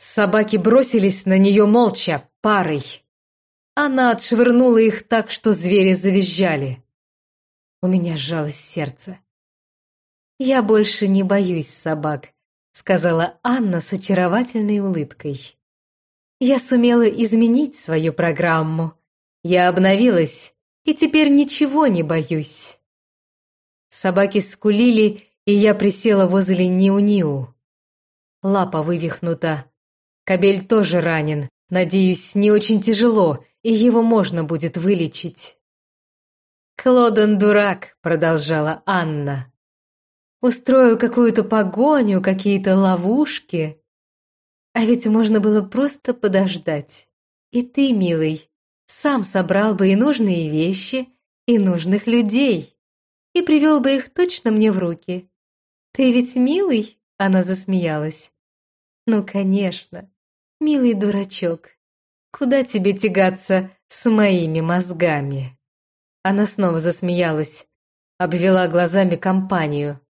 Собаки бросились на нее молча, парой. Она отшвырнула их так, что звери завизжали. У меня сжалось сердце. «Я больше не боюсь собак», — сказала Анна с очаровательной улыбкой. «Я сумела изменить свою программу. Я обновилась, и теперь ничего не боюсь». Собаки скулили, и я присела возле Ниу-Ниу. Лапа вывихнута. Кобель тоже ранен. Надеюсь, не очень тяжело, и его можно будет вылечить. «Клодон дурак», — продолжала Анна. «Устроил какую-то погоню, какие-то ловушки. А ведь можно было просто подождать. И ты, милый, сам собрал бы и нужные вещи, и нужных людей, и привел бы их точно мне в руки. Ты ведь милый?» — она засмеялась. «Ну, конечно, милый дурачок. Куда тебе тягаться с моими мозгами?» Она снова засмеялась, обвела глазами компанию.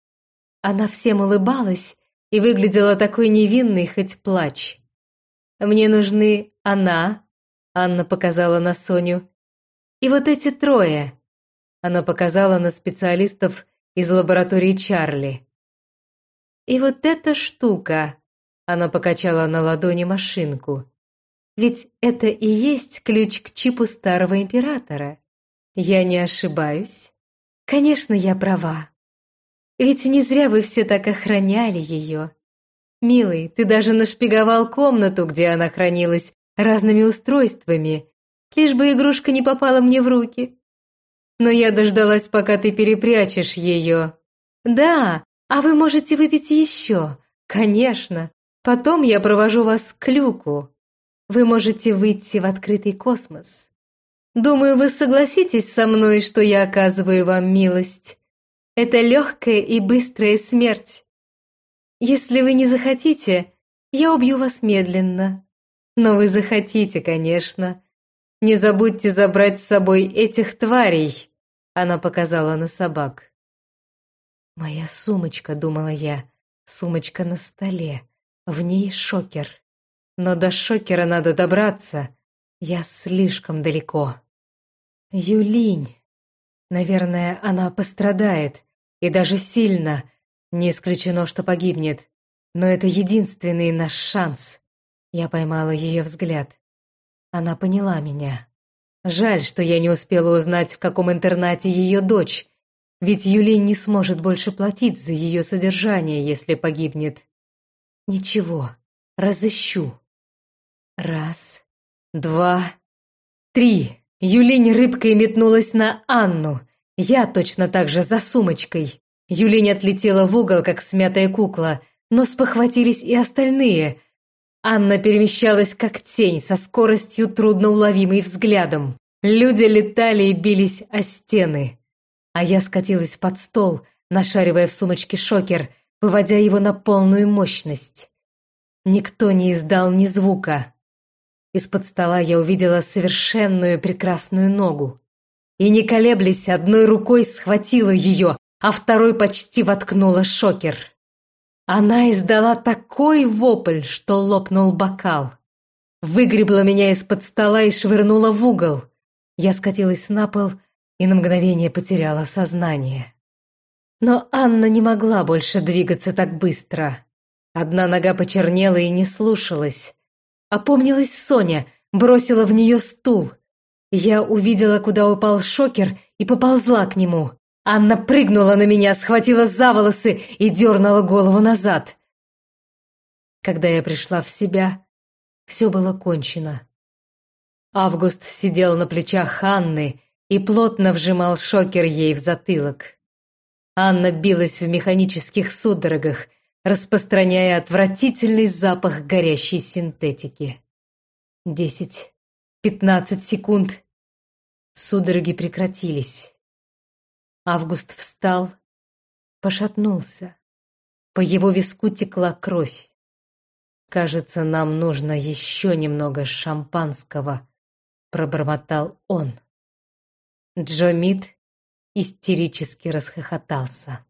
Она всем улыбалась и выглядела такой невинной, хоть плачь. «Мне нужны она», — Анна показала на Соню, «и вот эти трое», — она показала на специалистов из лаборатории Чарли. «И вот эта штука», — она покачала на ладони машинку, «ведь это и есть ключ к чипу старого императора». Я не ошибаюсь? Конечно, я права. Ведь не зря вы все так охраняли ее. Милый, ты даже нашпиговал комнату, где она хранилась, разными устройствами, лишь бы игрушка не попала мне в руки. Но я дождалась, пока ты перепрячешь ее. Да, а вы можете выпить еще. Конечно. Потом я провожу вас к люку. Вы можете выйти в открытый космос. Думаю, вы согласитесь со мной, что я оказываю вам милость. Это легкая и быстрая смерть. Если вы не захотите, я убью вас медленно. Но вы захотите, конечно. Не забудьте забрать с собой этих тварей. Она показала на собак. Моя сумочка, думала я, сумочка на столе. В ней шокер. Но до шокера надо добраться. Я слишком далеко. Юлинь. Наверное, она пострадает. И даже сильно. Не исключено, что погибнет. Но это единственный наш шанс. Я поймала ее взгляд. Она поняла меня. Жаль, что я не успела узнать, в каком интернате ее дочь. Ведь Юлинь не сможет больше платить за ее содержание, если погибнет. Ничего, разыщу. Раз, два, три. Юлинь рыбкой метнулась на Анну. Я точно так же за сумочкой. Юлинь отлетела в угол, как смятая кукла, но спохватились и остальные. Анна перемещалась как тень, со скоростью трудноуловимой взглядом. Люди летали и бились о стены. А я скатилась под стол, нашаривая в сумочке шокер, выводя его на полную мощность. Никто не издал ни звука. Из-под стола я увидела совершенную прекрасную ногу. И, не колеблясь, одной рукой схватила ее, а второй почти воткнула шокер. Она издала такой вопль, что лопнул бокал. Выгребла меня из-под стола и швырнула в угол. Я скатилась на пол и на мгновение потеряла сознание. Но Анна не могла больше двигаться так быстро. Одна нога почернела и не слушалась. Опомнилась Соня, бросила в нее стул. Я увидела, куда упал шокер, и поползла к нему. Анна прыгнула на меня, схватила за волосы и дернула голову назад. Когда я пришла в себя, все было кончено. Август сидел на плечах Анны и плотно вжимал шокер ей в затылок. Анна билась в механических судорогах, распространяя отвратительный запах горящей синтетики. Десять, пятнадцать секунд. Судороги прекратились. Август встал, пошатнулся. По его виску текла кровь. «Кажется, нам нужно еще немного шампанского», — пробормотал он. Джо Мид истерически расхохотался.